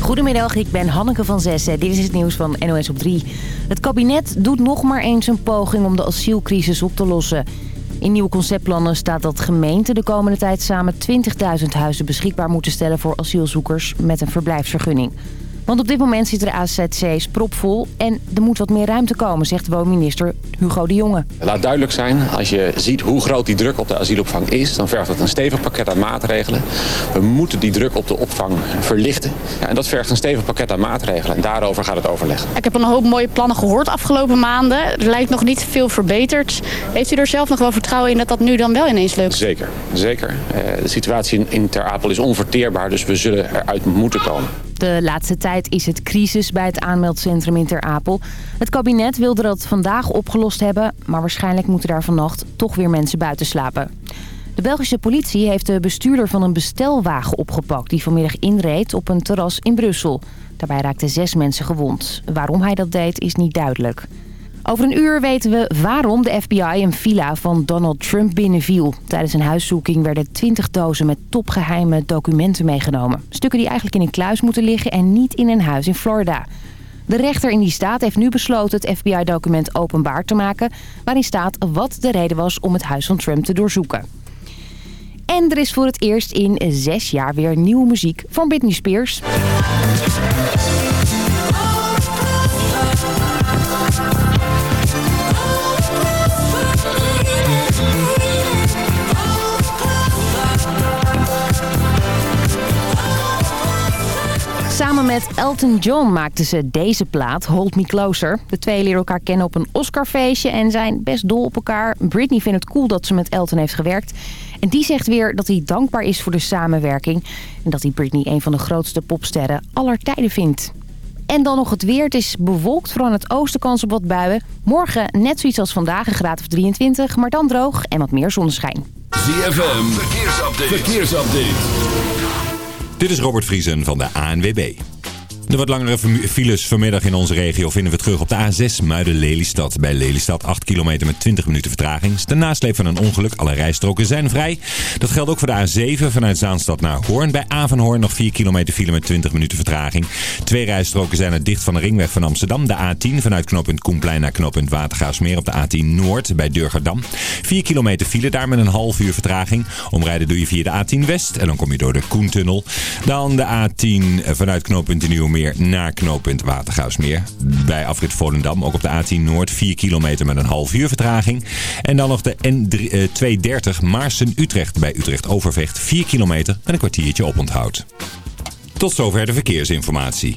Goedemiddag, ik ben Hanneke van Zessen. Dit is het nieuws van NOS op 3. Het kabinet doet nog maar eens een poging om de asielcrisis op te lossen. In nieuwe conceptplannen staat dat gemeenten de komende tijd samen 20.000 huizen beschikbaar moeten stellen voor asielzoekers met een verblijfsvergunning. Want op dit moment zitten de AZC's propvol en er moet wat meer ruimte komen, zegt woonminister Hugo de Jonge. Laat duidelijk zijn, als je ziet hoe groot die druk op de asielopvang is... dan vergt het een stevig pakket aan maatregelen. We moeten die druk op de opvang verlichten. Ja, en dat vergt een stevig pakket aan maatregelen. En daarover gaat het overleg. Ik heb een hoop mooie plannen gehoord afgelopen maanden. Er lijkt nog niet veel verbeterd. Heeft u er zelf nog wel vertrouwen in dat dat nu dan wel ineens lukt? Zeker, zeker. Eh, de situatie in Ter Apel is onverteerbaar, dus we zullen eruit moeten komen. De laatste tijd is het crisis bij het aanmeldcentrum in Ter Apel. Het kabinet wilde dat vandaag opgelost hebben... maar waarschijnlijk moeten daar vannacht toch weer mensen buiten slapen. De Belgische politie heeft de bestuurder van een bestelwagen opgepakt... die vanmiddag inreed op een terras in Brussel. Daarbij raakten zes mensen gewond. Waarom hij dat deed is niet duidelijk. Over een uur weten we waarom de FBI een villa van Donald Trump binnenviel. Tijdens een huiszoeking werden 20 dozen met topgeheime documenten meegenomen. Stukken die eigenlijk in een kluis moeten liggen en niet in een huis in Florida. De rechter in die staat heeft nu besloten het FBI-document openbaar te maken... waarin staat wat de reden was om het huis van Trump te doorzoeken. En er is voor het eerst in zes jaar weer nieuwe muziek van Britney Spears. Samen met Elton John maakten ze deze plaat, Hold Me Closer. De twee leren elkaar kennen op een Oscarfeestje en zijn best dol op elkaar. Britney vindt het cool dat ze met Elton heeft gewerkt. En die zegt weer dat hij dankbaar is voor de samenwerking. En dat hij Britney een van de grootste popsterren aller tijden vindt. En dan nog het weer. Het is bewolkt, vooral aan het oosten kans op wat buien. Morgen net zoiets als vandaag, een graad of 23, maar dan droog en wat meer zonneschijn. ZFM, verkeersupdate. verkeersupdate. Dit is Robert Vriesen van de ANWB. De wat langere files vanmiddag in onze regio vinden we terug op de A6 Muiden-Lelystad. Bij Lelystad 8 kilometer met 20 minuten vertraging. De nasleep van een ongeluk. Alle rijstroken zijn vrij. Dat geldt ook voor de A7 vanuit Zaanstad naar Hoorn. Bij Avanhoorn nog 4 kilometer file met 20 minuten vertraging. Twee rijstroken zijn er dicht van de ringweg van Amsterdam. De A10 vanuit knooppunt Koenplein naar knooppunt Watergaasmeer op de A10 Noord bij Durgerdam. 4 kilometer file daar met een half uur vertraging. Omrijden doe je via de A10 West en dan kom je door de Koentunnel. Dan de A10 vanuit knooppunt de Naar knooppunt Watergaasmeer. Bij afrit Volendam, ook op de A10 Noord, 4 kilometer met een half uur vertraging. En dan nog de N230 Maarsen-Utrecht bij Utrecht-Overvecht, 4 kilometer met een kwartiertje oponthoud. Tot zover de verkeersinformatie.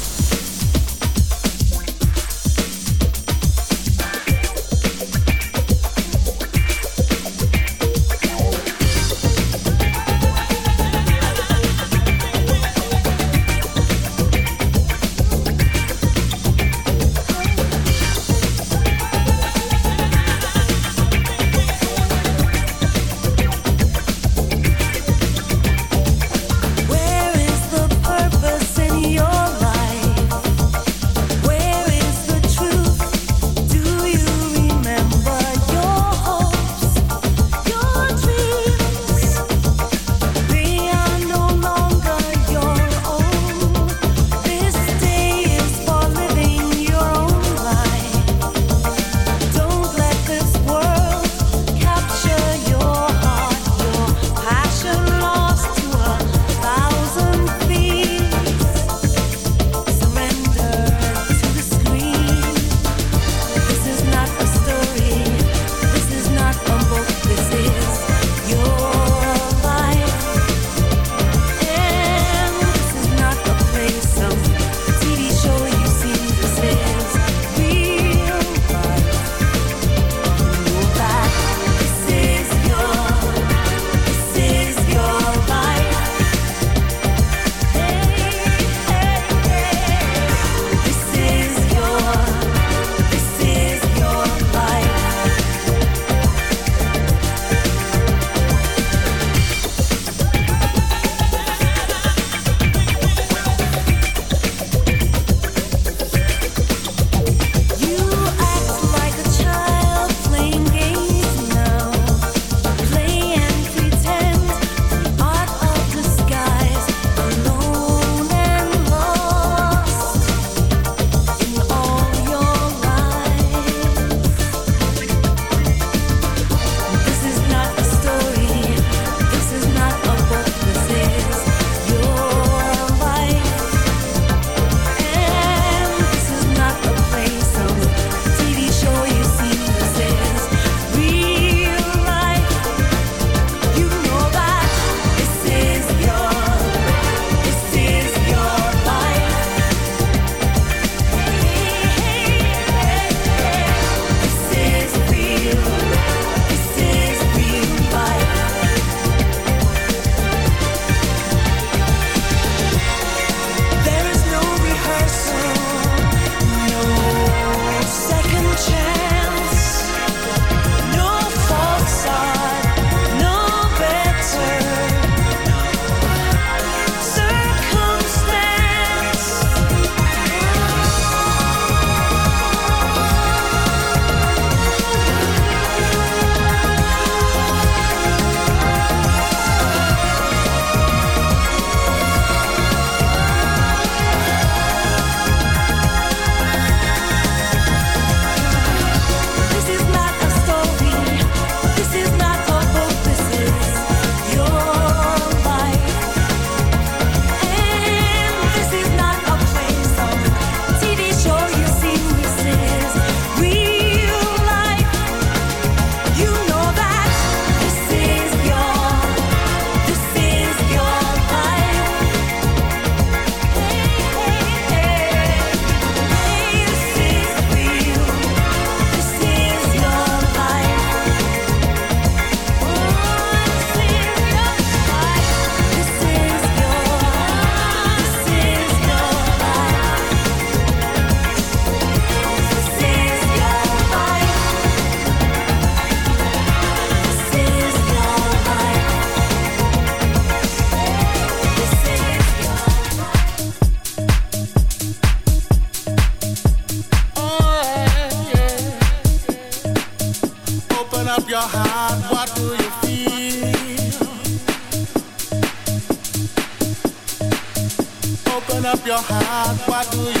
what do you.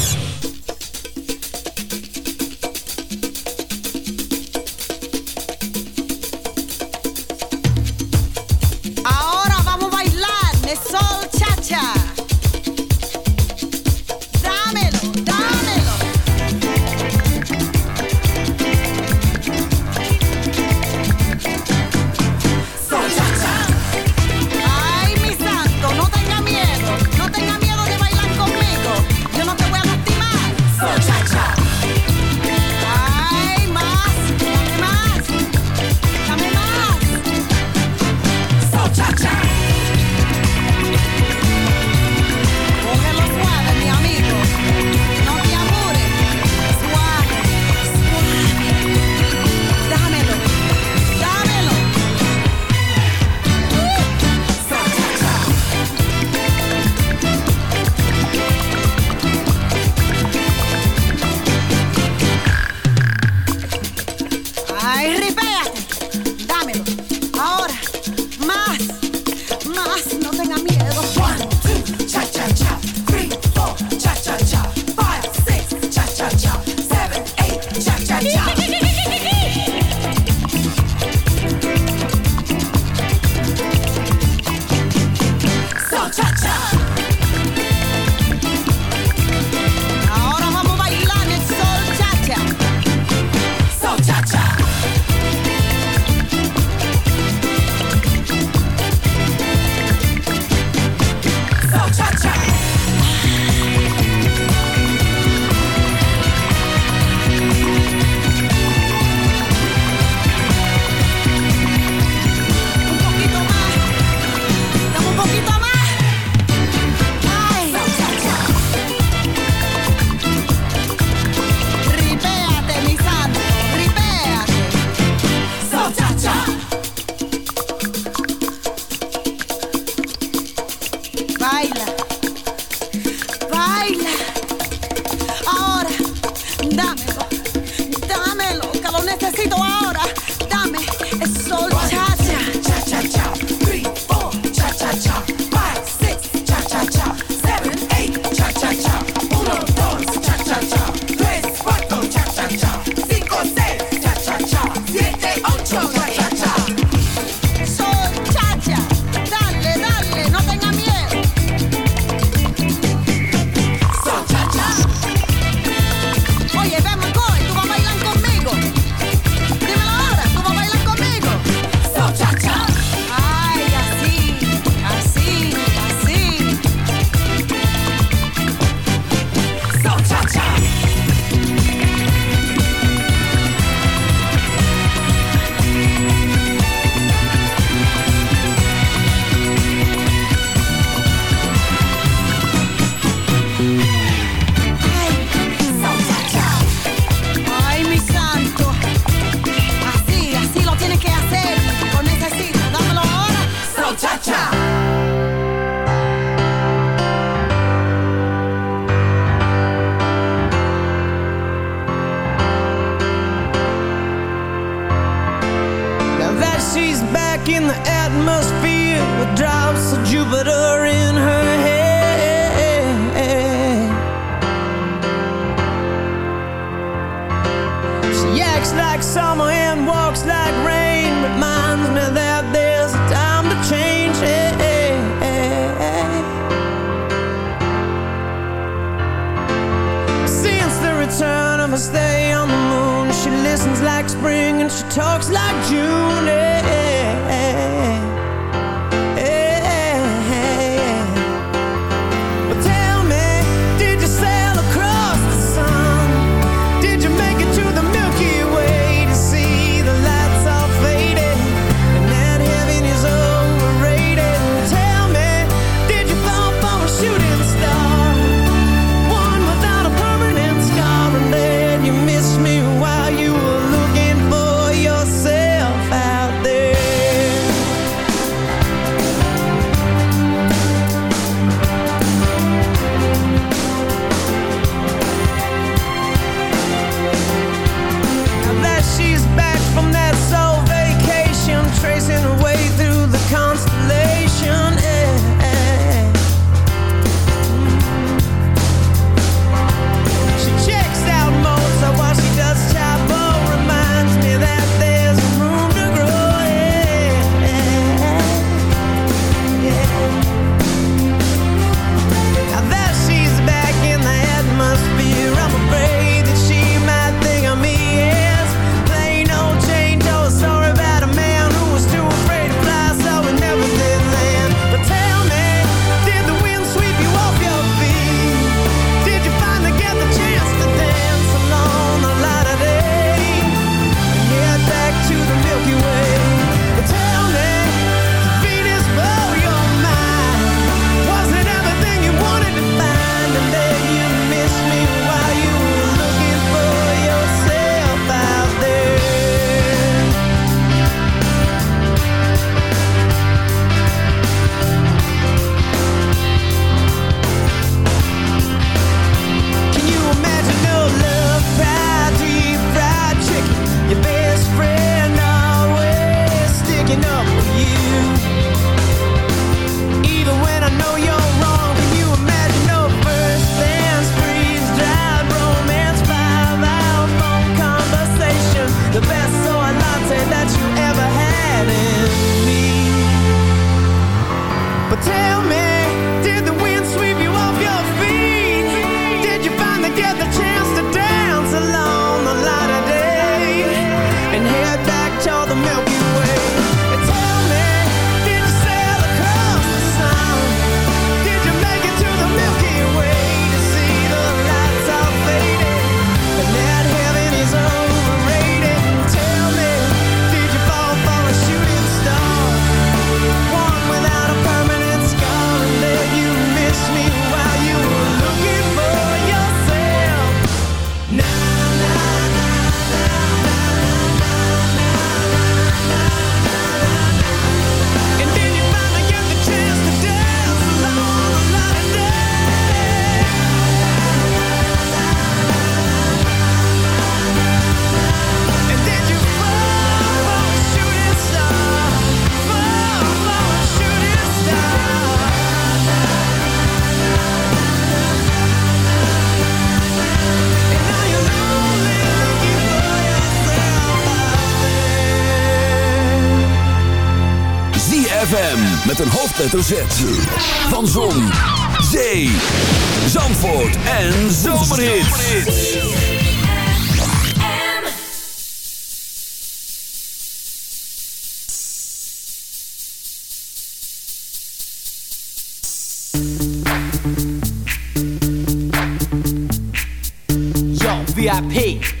baila, baila. Ahora, dámelo, dámelo, que lo necesito ahora. Like spring and she talks like June. Hoofdletter Z. Van Zon, Zee, Zandvoort en Zomerhits. Yo, VIP.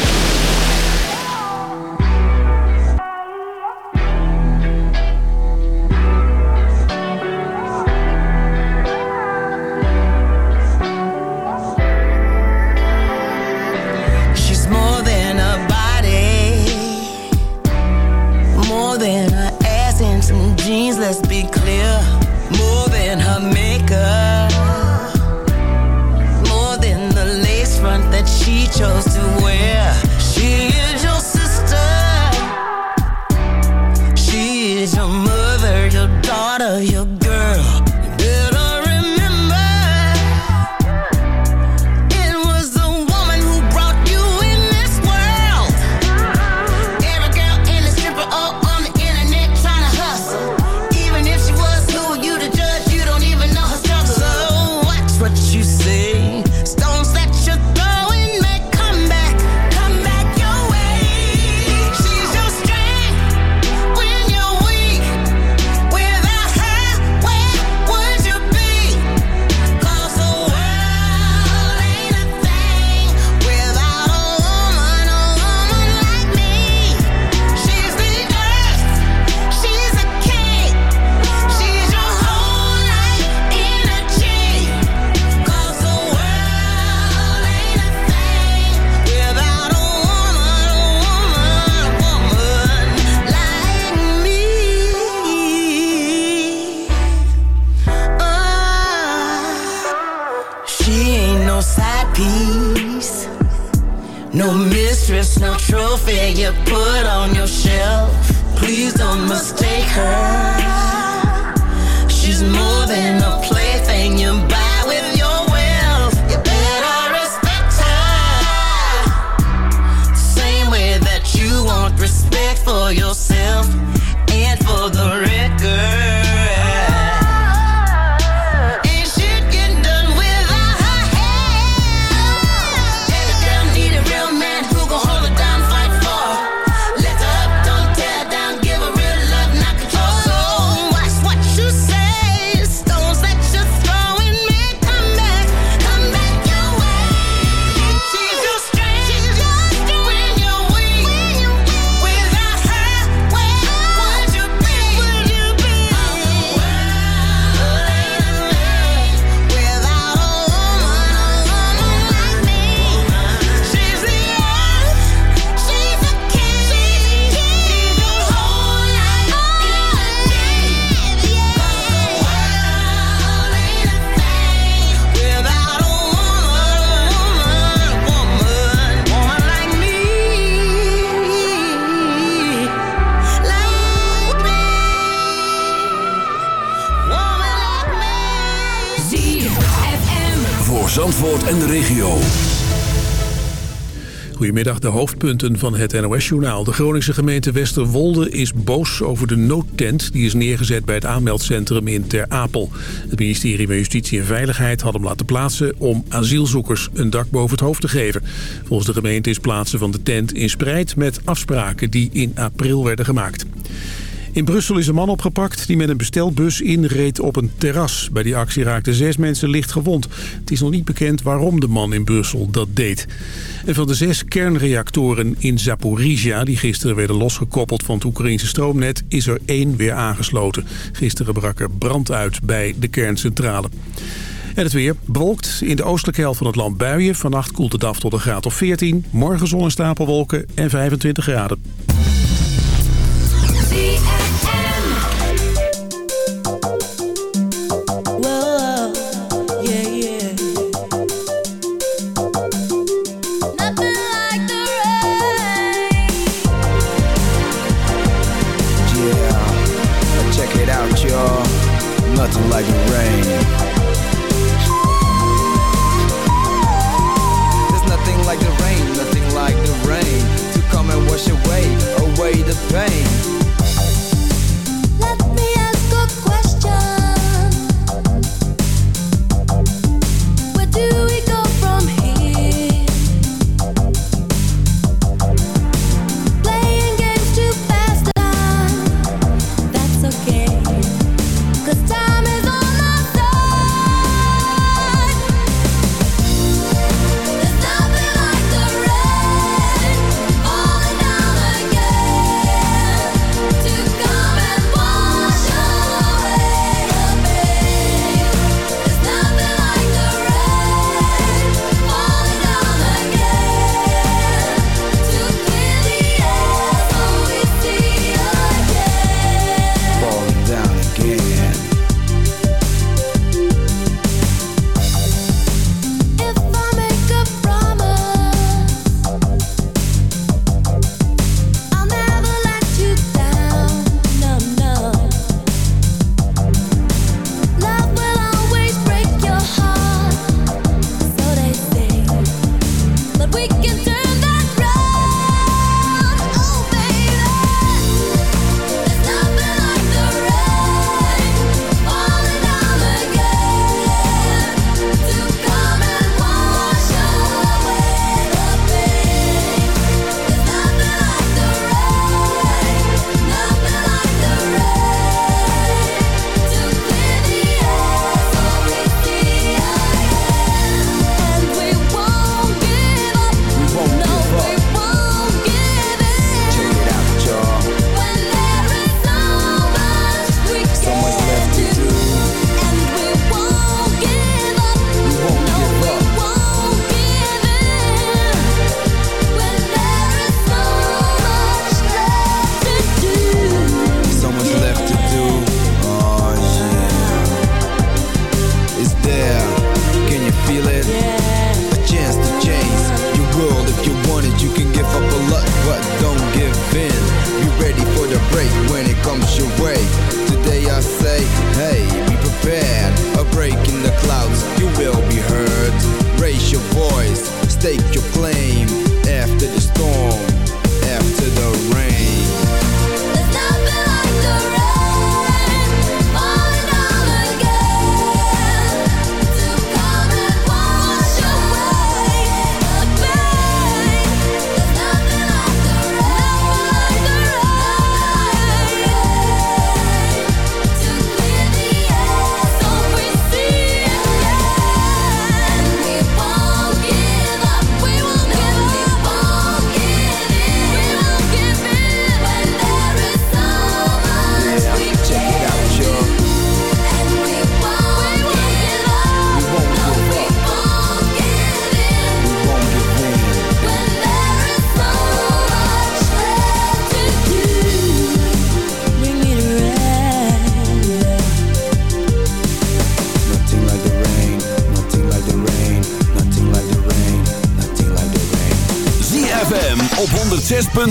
Zandvoort en de regio. Goedemiddag, de hoofdpunten van het NOS-journaal. De Groningse gemeente Westerwolde is boos over de noodtent... die is neergezet bij het aanmeldcentrum in Ter Apel. Het ministerie van Justitie en Veiligheid had hem laten plaatsen... om asielzoekers een dak boven het hoofd te geven. Volgens de gemeente is plaatsen van de tent in strijd met afspraken... die in april werden gemaakt. In Brussel is een man opgepakt die met een bestelbus inreed op een terras. Bij die actie raakten zes mensen licht gewond. Het is nog niet bekend waarom de man in Brussel dat deed. En van de zes kernreactoren in Zaporizhia... die gisteren werden losgekoppeld van het Oekraïnse stroomnet... is er één weer aangesloten. Gisteren brak er brand uit bij de kerncentrale. En het weer bewolkt. In de oostelijke helft van het land buien. Vannacht koelt het af tot een graad of 14. Morgen zon en stapelwolken en 25 graden.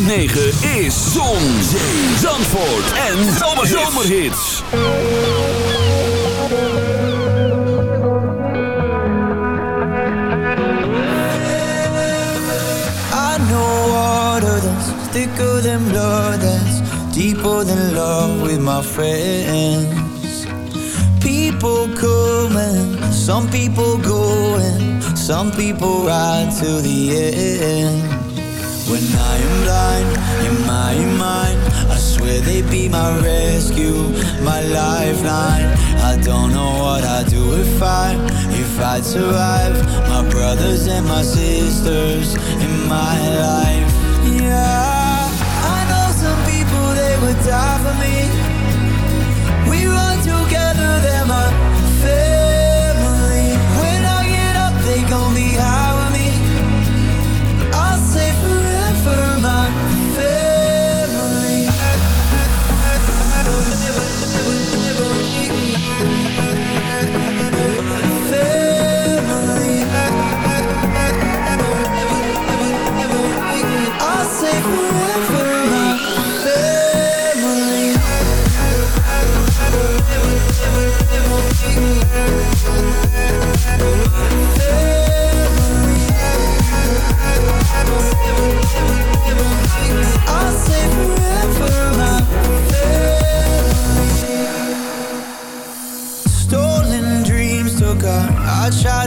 9 is Zon, Zandvoort en Zomerhits. I know water that's thicker than blood that's deeper than love with my friends. People coming, some people going, some people ride to the my sisters in my life.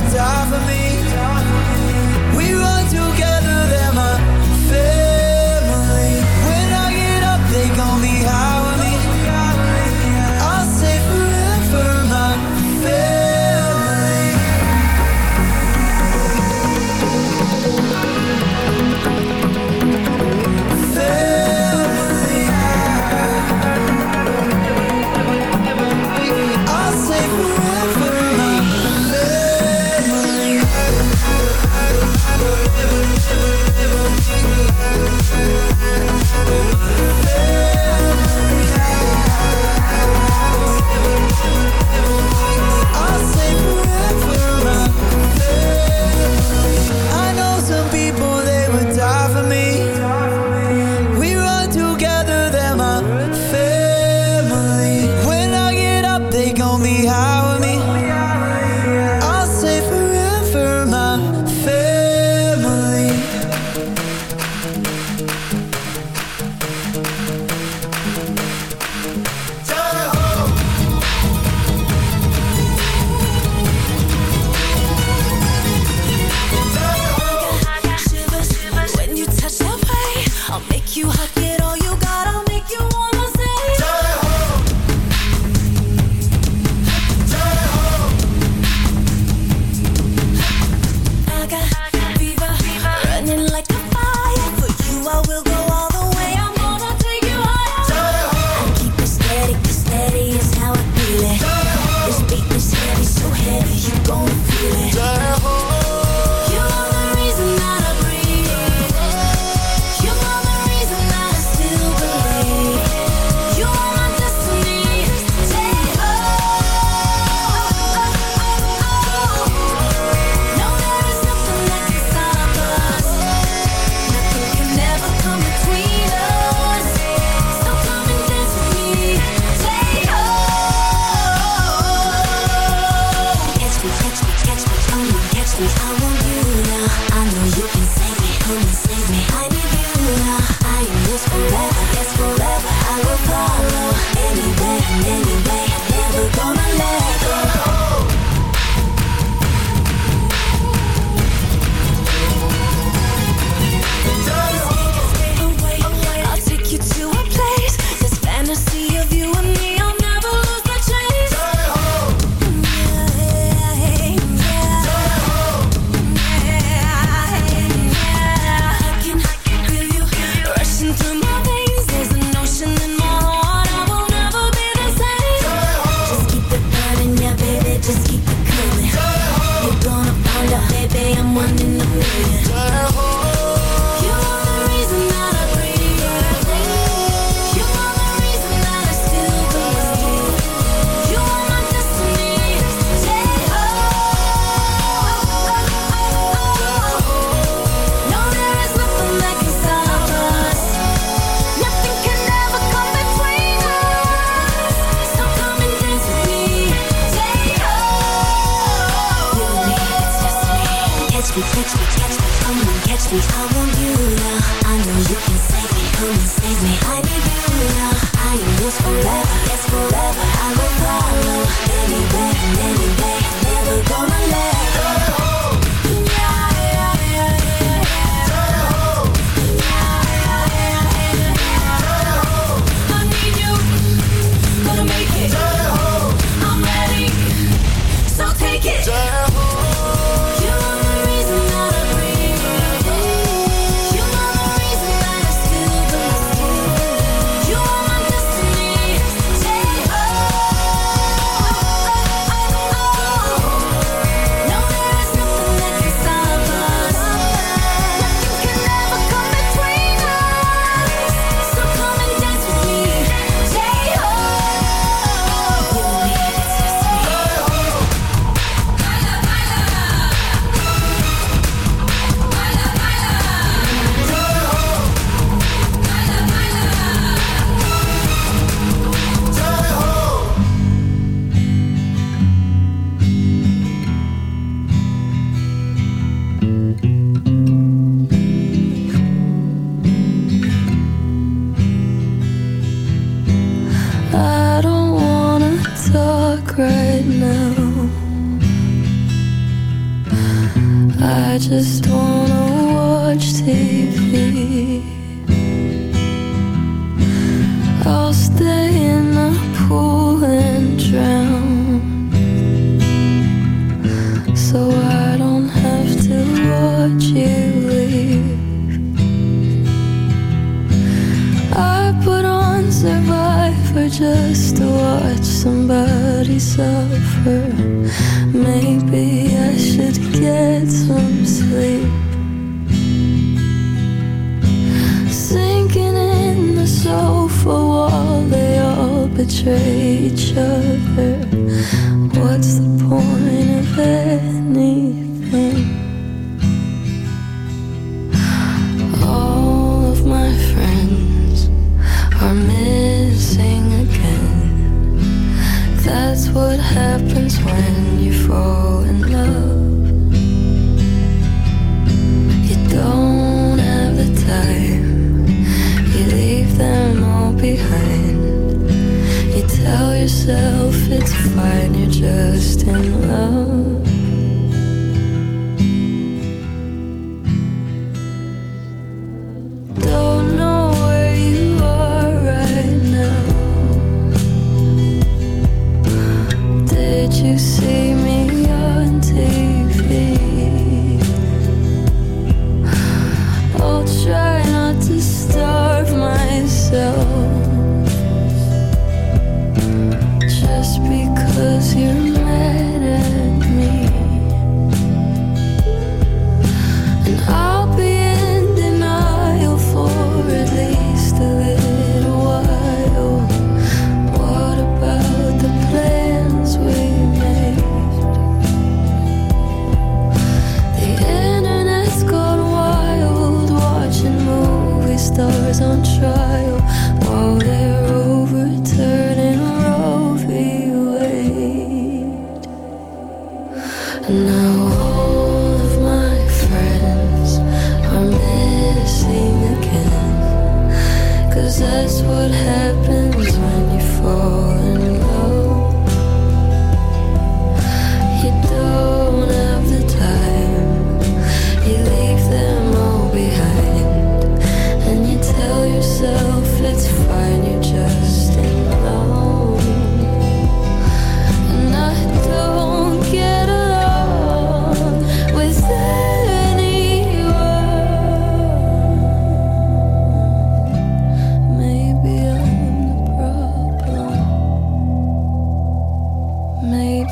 would die for me.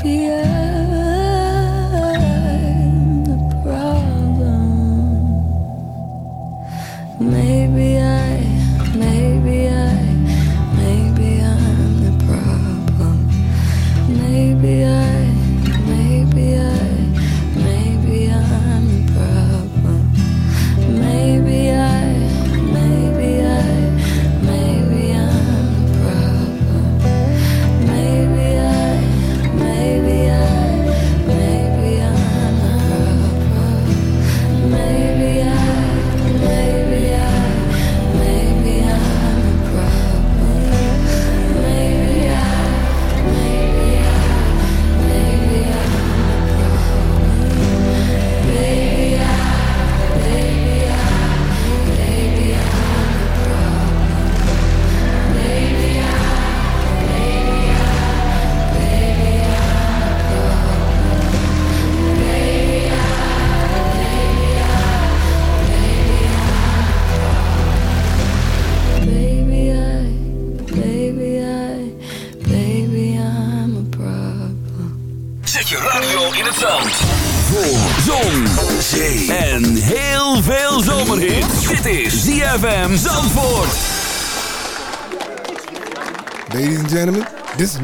I'm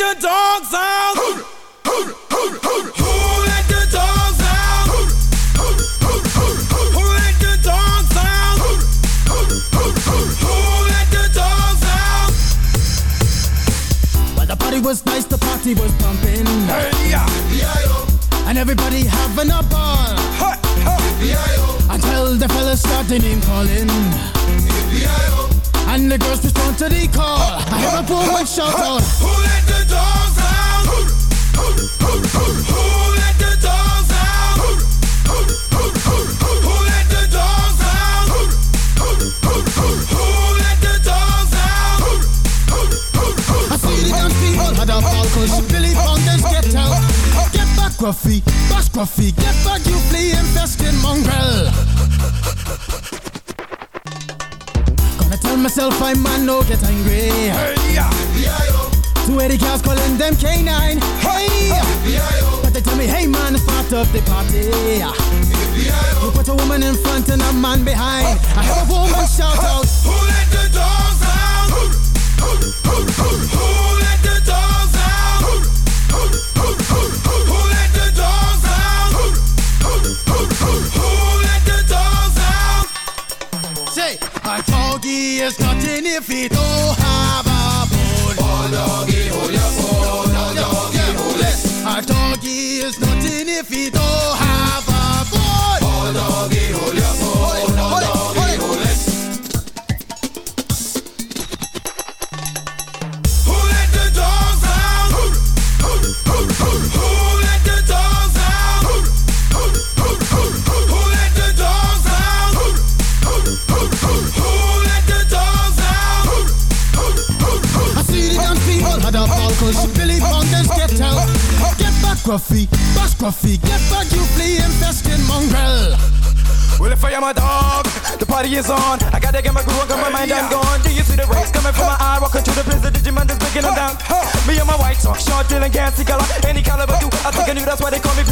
The dogs out? Who let the dogs out? Who let the dogs out? Who let the dogs out? Well, the party was nice, the party was pumping. And everybody having a ball. Until the fellas started name calling. And the girls respond to the call. I hear a woman shout out. Who let the dogs out? Who let the dogs out? Who let the dogs out? Who let the dogs out? I see the dance people had a ball cause Billy Fountains get out. Get back, Gruffy, bash Gruffy, get back, myself I'm man, no get angry. Hey, yeah. Two eighty girls calling them K9. Hey, but they tell me, hey man, it's part of the party. You put a woman in front and a man behind. I have a woman shout out. Who let There's nothing if we don't have a bone. Oh, doggy, hold your bone. Oh, doggy, hold it. A doggy is nothing if we don't have Buffy Get back you flea infested mongrel. Well if I am a dog, the party is on. I gotta get my groove on cause my mind I'm gone. Do you see the rays coming from my eye? Walking through the blizzard, Digimon just breaking them down. Me and my white socks, short, dealing, can't see color. Any caliber do, I think I knew that's why they call me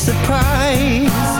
surprise.